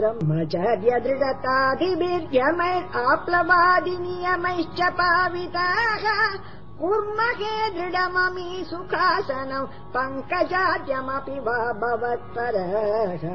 ब्रह्मचर्य दृढताधिबीर्ध्यमैः आप्लवादि नियमैश्च पाविताः कुर्महे दृढममी सुखासनम् पङ्कजाद्यमपि वा भवत्परः।